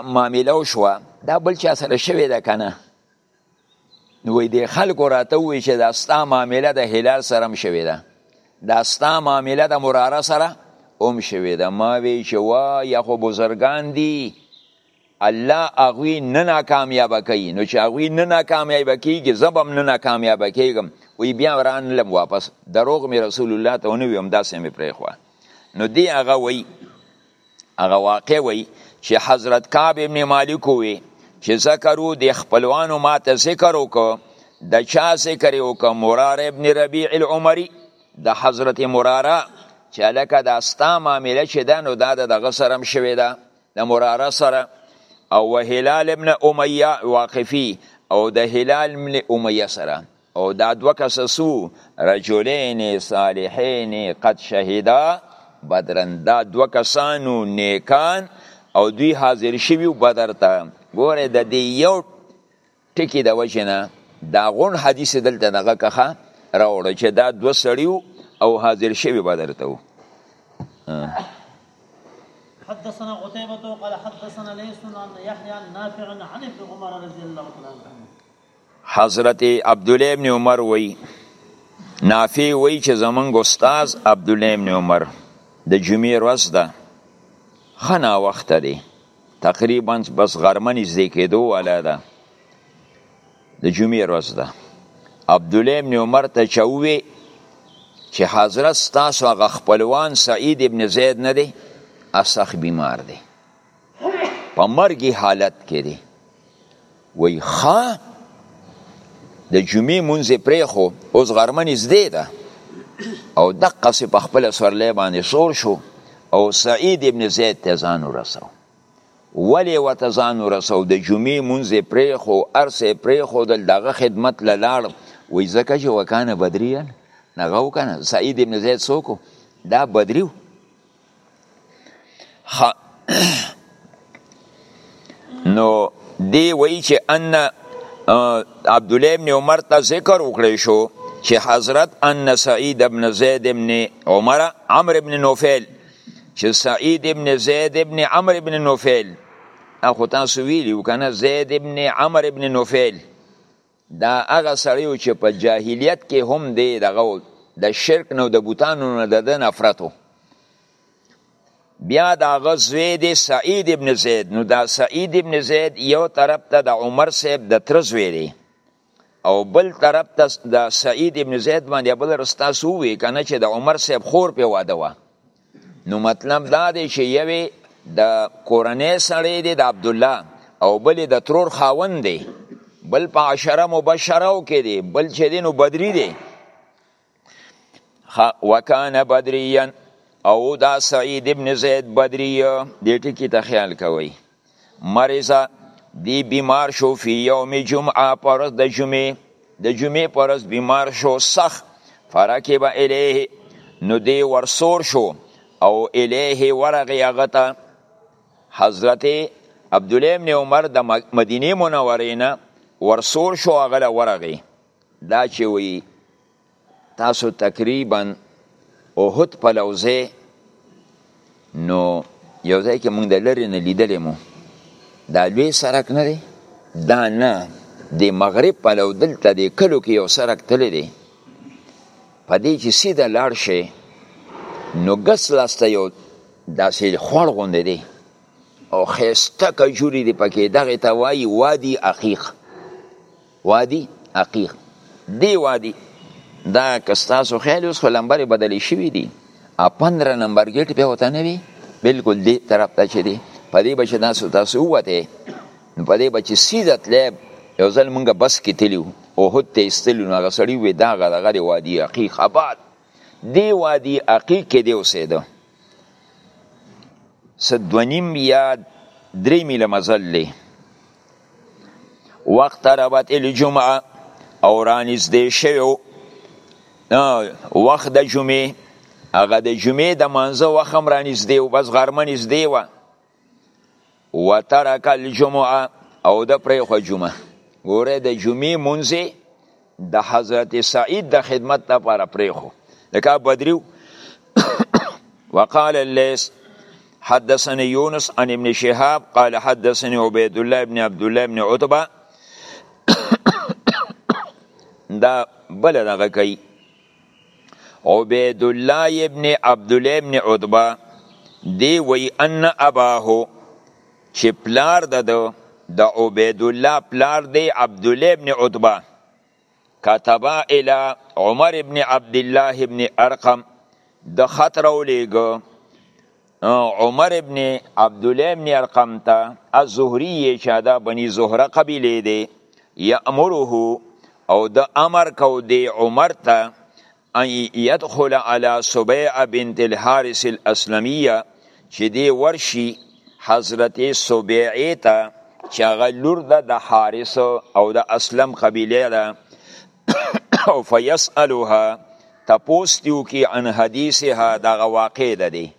معامله وشوه دا بل چا سره شوې ده که نه نو وی د خلکو راته وی چې دا ستا معامله د هلال سره هم شوې ده دا ستا معامله د مراره سره هم شوې ده ما وی چې وایه خو بزرګان دي الله هغوی نه ناکامیابه کوي نو چې هغوی نه ناکامیابه کیږي زه به هم نه ناکامیابه کیږم وی بیا رانلم واپس دروغ مې رسول الله ته ونه وي همداسې مې پرېښوه نو دی هغه وی هغه واقع وی چې حضرت کعب ابن مالک وی چې ذکرو د خپلوانو ما ته ذکر وکړ د چا ذکر وکړ مرار ابن ربیع العمری د حضرت مراره چې لکه دا ستا معامله چې ده نو دا دغه سره هم شوې ده د مراره سره او وهلال ابن امیه واقفی او د هلال ابن امیه سره او دا دوه کس سو رجلین صالحین قد شهدا بدرن دا دوه کسانو نیکان او دوی حاضر شوی بدر ته ګوره د دې یو ټکی د وجه نه دا غون حدیث دلته دغه کخه راوړو چې دا دو سړیو او حاضر شوی بدر ته حدثنا قتيبة قال حدثنا ليس عن يحيى نافع عن ابن عمر رضي الله عنه حضرت عبد الله ابن عمر وی نافع وی چې زمونږ استاد عبد الله ابن عمر د جمعې ورځ ده خنا وخت دی تقریبا بس غرمه نږدې کېدو والا ده د جمعې ورځ ده عبدالله ابن عمر ته چا ووی چې حضرت ستاسو هغه خپلوان سعید ابن زید نه دی اسخ بیمار دی په مرګي حالت کې دی وای خا د جمعې مونږ پرې خو اوس غرمه نږدې ده او دقه سي په خپل سورلې باندې سور شو او سعید ابن زید ته ځان ورسو ولی وته ځان ورسو د جمعې مونږ پرې خو ارسه پرې خو دل دغه خدمت لاله وای زکه چې وکانه بدریان نغه وکنه سعید ابن زید سوکو دا بدریو ها نو دی وی چې ان عبد الله ابن عمر ته ذکر وکړی شو چې حضرت ان سعید ابن زید ابن عمر عمر ابن نوفل چې سعید ابن زید ابن عمر ابن نوفل اخو تاسو ویلی وکنه زید ابن عمر ابن نوفل دا هغه سړی و چې په جاهلیت کې هم دی دغه د شرک نه د بوتانو نه د ده نفرت و بیا د هغه زوی دی سعید ابن زید نو دا سعید ابن زید یو طرف ته د عمر صاحب د تره زوی دی او بل طرف ته د سعید ابن زید باندې بل رستا سو وی کنه چې د عمر صاحب خور په واده وه نو مطلب دا دی چې یوې د کورنۍ سړی دی د عبدالله او بل د ترور خاوند دی بل په عشره مبشره او کې دی بل چې دی نو بدری دی وکان بدریان او دا سعید ابن زید بدری دې ټکی ته خیال کوي مریضه دی بیمار شو فی یوم جمعه پرز د جمعه د جمعه پرز بیمار شو سخ فرکب الیه نو دی ورسور شو او الیه ورغی هغه ته حضرت عبد الله ابن عمر د مدینه منورې نه ورسور شو هغه ورغی دا چې وی تاسو تقریبا اوهد پلوځې نو یو ځای کې مونږ د لرې نه لیدلې مو دا لوی سرک نه دی دا نه د مغرب پلو دلته د کلو کې یو سرک تللی دی په دې چې سیده لاړ شي نو ګس لاسته یو داسې خوړ غوندې دی او خیسته کجوري دی پکې دغه ته وایي وادي عقیق وادي عقیق دی وادي دا که ستاسو خیال اوس خو لمبرې بدلې شوي دي ا پندره نمبر ګیټ به ورته نه وي بلکل دې طرف ته چې دی په دې به چې تاسو تاسو ووتې نو په دې به چې سیده تللی یو ځل مونږ بس کې تللي وو احد ته ایستلي نو هغه سړي وویل دغه دغه دی وادي عقیق اباد دی وادي عقیق کې دی اوسېده څه دوه نیم یا درې میله مزل دی وقت ربط الجمعه او رانږدې شوی وخت د جمعې هغه د جمعې د مانځه وخت هم رانږدې و بس غرمه نږدې وه وترک الجمعه او د پرې خو جمعه ګوره د جمعې مونځ د حضرت سعید د خدمت لپاره پرې خو لکه بدریو وقال الليث حدثني يونس عن ابن شهاب قال حدثني عبيد الله بن عبد الله بن عتبه دا بل دغه کوي عبید الله ابن عبد الله ابن عتبه دی وی ان اباه چې پلار د د عبید الله پلار دی عبد الله ابن عتبه كتبا الى عمر ابن عبد الله ابن ارقم د خط راولېږه عمر ابن عبد الله ابن ارقم ته الزهري چې دا بني زهره قبيله دي يأمره او د امر کو دی عمر ته ان يدخل على سبيع بنت الحارث الاسلميه چې دی ورشي حضرت سبيعه ته چې هغه لور ده د حارث او د اسلم قبيله ده او فیسالوها تپوس دیو کی عن حدیثها دغه واقع ده دی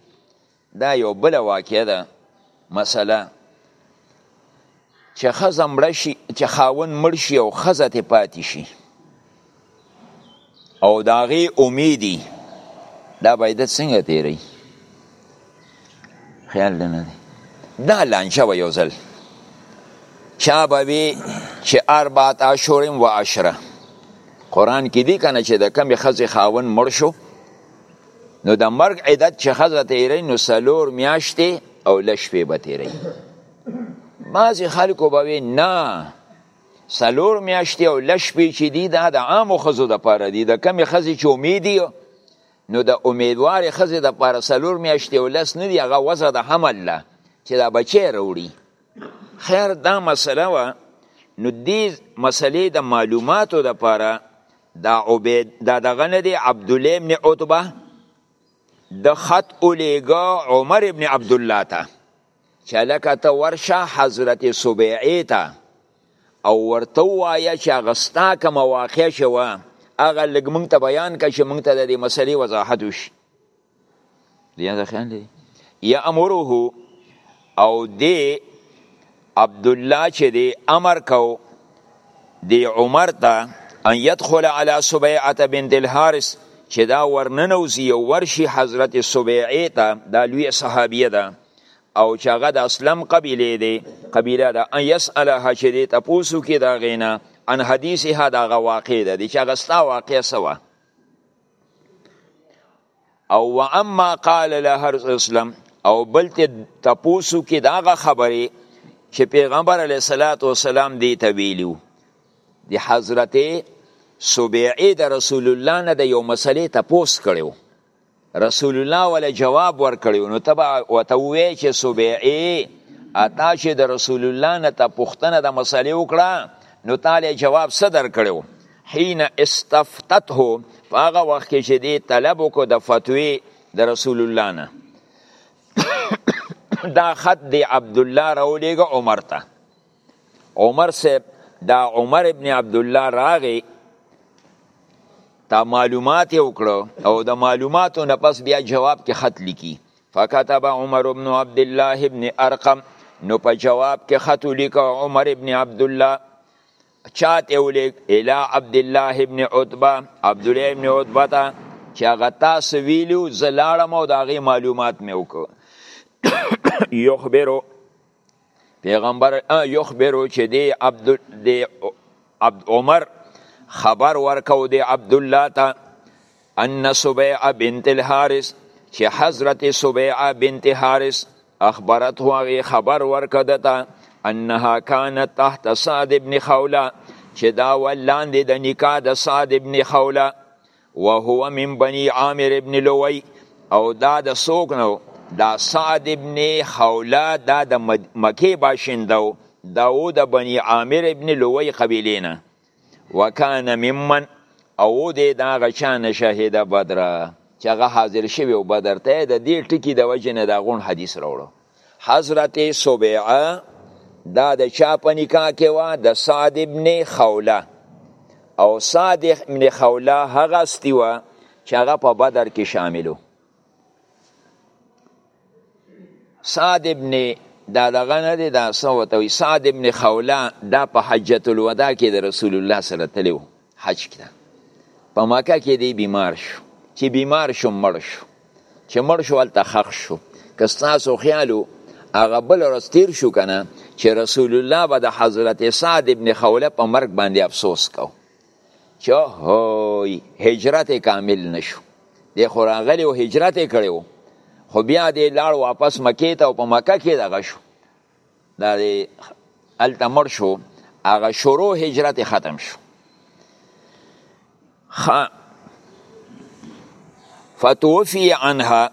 دا یو بل واقع ده مسله چې خزه مړ شي چې خاون مړ شي او خزه ته پاتې شي او داغه امیدي دا باید څنګه تیری خیال دی نه دی دا لانجه و یو ځل چا به وي چې اربعت اشهر و عشره قرآن کې دی کنه چې د کمې ښځې خاون مړ شو نو د مرګ عدت چې ښځه تیری نو څلور میاشتې او لږ شپې به تیری بعضې خلکو به وي نه څلور میاشتې او لږ شپې چې دي دا د عامو ښځو دپاره دي د کمې ښځې چې امیدي نو د امیدوارې ښځې دپاره څلور میاشتې او لس نه دي هغه وضع د حمل ده چې دا بچی راوړي خیر دا مسله وه نو دې مسلې د معلوماتو دپاره دا عبید دا دغه نه دی عبدالله ابن عتبه د خط اولیګا عمر ابن عبدالله ته چې لکه ته ورشه حضرت سبیعی ته او ورته وایه چې هغه ستا کومه واقع شوه هغه لږ مونږ ته بیان کړه چې مونږ ته د دې مسلې وضاحت وشي دې دا خیال دی یا امره او دې عبد الله چې دې امر کو دی عمر ته ان يدخل على سبيعه بنت الحارث چې دا ورننوزی او ورشي حضرت سبیعه ته دا لوی صحابیه ده او چې هغه د اسلم قبیله دی قبیله ده ان یسالها چې دې تاسو کې دا غینا ان حدیثها دا واقع ده چې هغه ستا واقع سوا او واما قال له اسلام او بل ته تاسو کې داغه خبره چې پیغمبر علیه الصلاۃ والسلام دی ته ویلو د حضرت سبیعه د رسول الله نه د یو مسلې تپوس کړو رسول الله ول جواب ورکړو نو تبع وتوی چې سبیعه اتا چې د رسول الله نه ته پوښتنه د مسلې وکړه نو تعالی جواب صدر کړو حين استفتته په هغه وخت کې چې دی طلب وکړو د فتوی د رسول الله نه دا خط دی عبد الله راولېګه عمر ته عمر صاحب دا عمر ابن عبد الله راغی تا معلومات وکړو او د معلوماتو نه پس بیا جواب کې خط لیکي فكتب عمر بن عبد الله ابن ارقم نو په جواب کې خط لیکو عمر ابن عبد الله چاته ولیک الی عبد الله ابن عتبه عبد الله ابن عتبه ته چې هغه تاسو ویلو زلاړم او داغه معلومات مې وکړ یخبرو پیغمبر یخبرو چې دی عبد دی عبد عمر خبر ورکاو دی عبد الله ته ان سبيعه بنت الحارث چې حضرت سبيعه بنت حارث اخبرت هو هغه خبر ورکدته انها كانت تحت سعد ابن خوله چې دا ولاندې د نکاح د سعد ابن خوله وهو من بني عامر ابن لوي او دا د سوق نو دا سعد ابن خوله دا د مکه باشندو دا و د بني عامر ابن لوي قبيله نه وکانه ممن او دې دا غچان شهیده بدره چې هغه حاضر شوی او بدر ته د دې ټکی د وجه نه دا غون حدیث راوړو حضرت سبیعه دا د چا په نکاح کې وه د سعد ابن خوله او سعد ابن خوله هغه ستی وه چې هغه په بدر کې شاملو سعد ابن دا دغه نه دی دا سو ته سعد ابن خوله دا په حجۃ الوداع کې د رسول الله سره تلو حج کې په مکه کې دی بیمار شو چې بیمار شو مړ شو چې مړ شو الته خخ شو که تاسو خیالو هغه بل رستیر شو کنه چې رسول الله به د حضرت سعد ابن خوله په مرګ باندې افسوس کو چه هوی هجرت کامل نشو دی خو راغلی او هجرت یې کړی و خو بیا دی لاړ واپس مکې ته او په مکه کې دغه شو دا دی هلته مړ شو هغه شروع هجرت یې ختم شو فتوفی عنها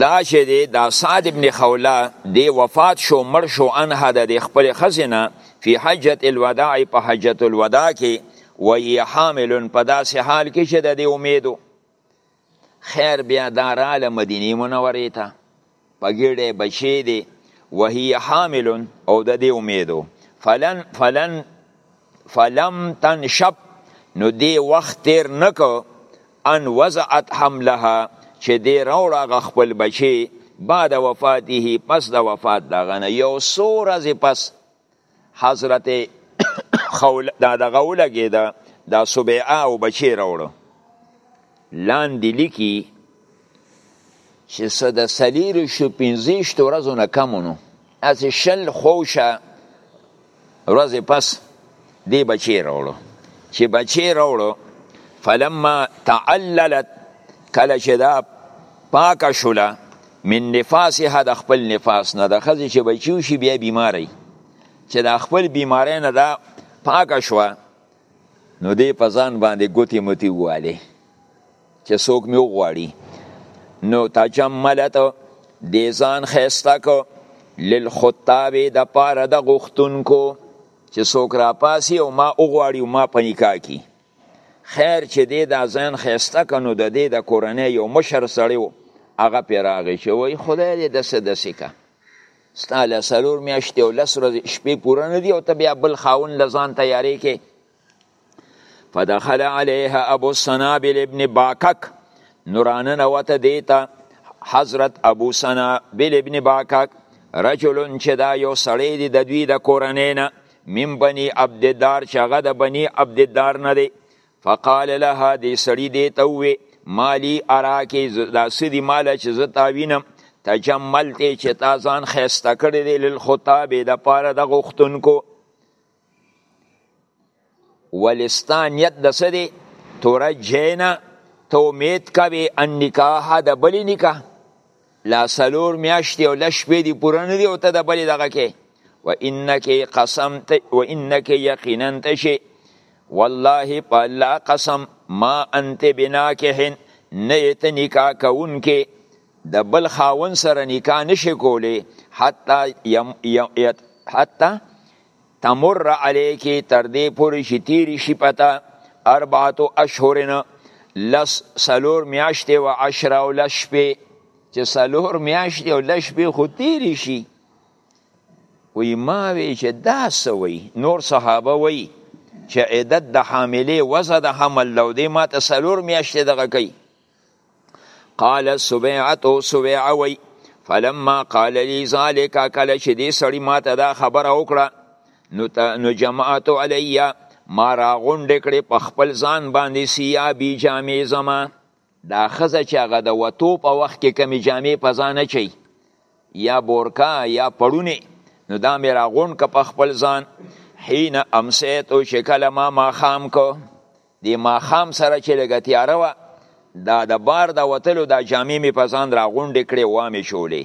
دا چې دی دا سعد ابن خوله دی وفات شو مړ شو عنها د خپل خزنه فی حجت الوداع په حجت الوداع کې و ای حامل په داسې حال کې چې د دې امیدو خیر بیا داراله مدینه منورې ته په ګیډه بچی دی وهي حامل او د دې امیدو فلن فلن فلم تنشب نو دی وخت تیر نکو ان وضعت حملها چې دی راوړه غ خپل بچی بعد وفاته پس د وفات دغه نه یو سو ورځې پس حضرت خول دا دغه ولګېده دا سبعه او بچی راوړو لاندې لیکي چې څه د څلېرو شو پنځېشتو ورځو نه کم نو هسې شل خوشه ورځې پس دې بچی راوړو چې بچی راوړو فلما تعللت کله چې دا پاکه شوله من نفاسها د خپل نفاس نه د ښځې چې بچي وشي بیا بیماری چې د خپل بیماری نه دا پاکه شوه نو دې په ځان باندې ګوتې متې ووالې چې څوک مې وغواړي نو تجملت دې ځان ښایسته کو للخطاب د پاره د غوښتونکو چې څوک راپاسي او ما وغواړي او ما په نکاح کي خیر چې دې دا ځان خیسته کنو د دې د کورنۍ یو مشر سړی و هغه پې راغی چې وایي خدای دې داسې داسې که ستا له څلور میاشتې او لس ورځې شپې پوره نه دي او ته بیا بل خاون له ځان تیارې کې فدخل علیها ابو السنابل ابن باکک نورانه نوته دیتا حضرت ابو سنابل ابن باکک رجلون چې دا یو سړی دی د دوی د کورنۍ نه من بني عبددار چې هغه د بني عبددار نه دی فقال لها دې سړي دې ته ووې مالی اراکې دا څه دي ماله چې زه تا وینم تجملتې چې تا ځان ښایسته کړی دی للخطابې دپاره د غوښتونکو ولستا نیت د څه دی ترجینا ته امید کوې ان نکاح د بلې نکاح لا سلور میاشتې او لس شپې دي پوره نه دي او ته د بلې دغه کې و انک قسم ته و انک یقینا ته شي والله په الله قسم ما انت بناکحن نه ته نکاح کوونکې د بل خاون سره نکاح نشي کولی حتی یم یت حتی تمر علیک تر دې پورې چې تیری شي پته اربعه اشهرن لس سلور میاشتې و عشره او لس شپې چې سلور میاشتې او لس شپې خو تیری شي وی ما وی چې دا سوی نور صحابه وی چې عدت د حاملې وزه د حمل لو دی ما ته سلور میاشتې دغه کوي قال سبيعت او سبيعه وی فلما قال لي ذلك کله چې دې سړی ماته دا خبره وکړه نو نو جماعت علیا ما را غونډ کړې په خپل ځان باندې سیابی جامې زما دا خزه چې هغه د وتو په وخت کې کمی جامې په ځان چي یا بورکا یا پړونی نو دا مې را غونډ ک په خپل ځان حين امسيت او شکل ما ما خام کو دی ماخام سره چې لګه تیاره وه دا د بار د وتلو دا جامې مې په ځان را غونډې کړې وامې شولې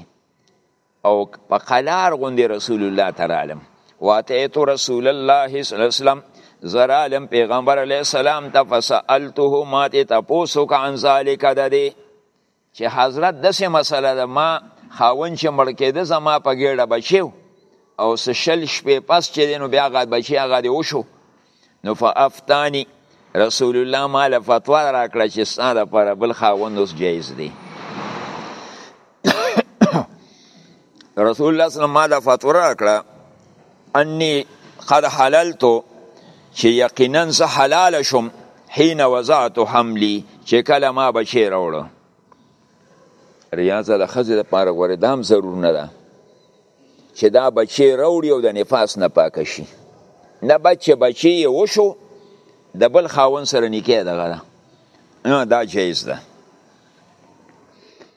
او په قلار غوندې رسول الله ته رالم واتیتو رسول الله صلی الله علیه وسلم زر عالم پیغمبر علیه السلام ته فسألته ما ته تپوسو که عن ذالک د دې چه حضرت دسه مسله ده ما خاون چه مړ کېده زما په ګېډه بچیو او سه شل شپې پس چې دینو بیا غا بچی هغه دی وشو نو فافتانی رسول الله ما له فتوا راکړه چې ستا لپاره بل خاوند اوس جایز دی رسول الله صلی الله علیه وسلم ما دا فتوا راکړه انی قد حللتو چې یقینا زه حلال شم حين وزعت حملی چې کله ما بچی راوړو ریاضه د خزې د پاره غوړې دام ضرور نه ده چې دا بچی راوړي او د نفاس نه پاک شي نه بچه بچی یې وشو د بل خاون سره نکاح دغه ده دا جایز ده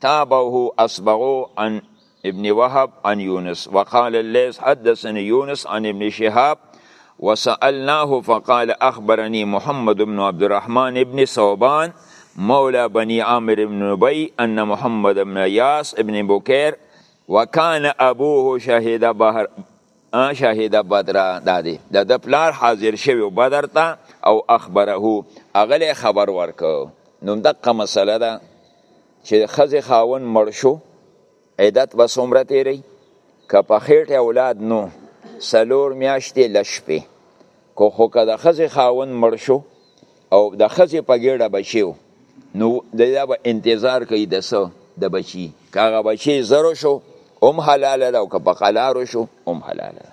تابه اصبغو عن ابن وهب عن يونس وقال الليث حدثني يونس عن ابن شهاب وسألناه فقال أخبرني محمد بن عبد الرحمن بن صوبان مولى بني عامر بن نبي أن محمد بن ياس بن بكير وكان أبوه شهيد بحر شهید بدر دادی د د پلار حاضر شوی بدر ته او اخبره اغلی خبر ورکو نو دغه مسله ده چې خزه خاون مړ شو عیدت به څومره تیری که په خېټه اولاد نو سلور میاشتې لشپې کو خو که د ښځې خاوند مړ شو او د ښځې په ګېډه بچی و نو دا به انتظار کوي د څه د بچي که هغه بچی زرو شو هم حلاله ده او که په قلارو شو هم حلاله ده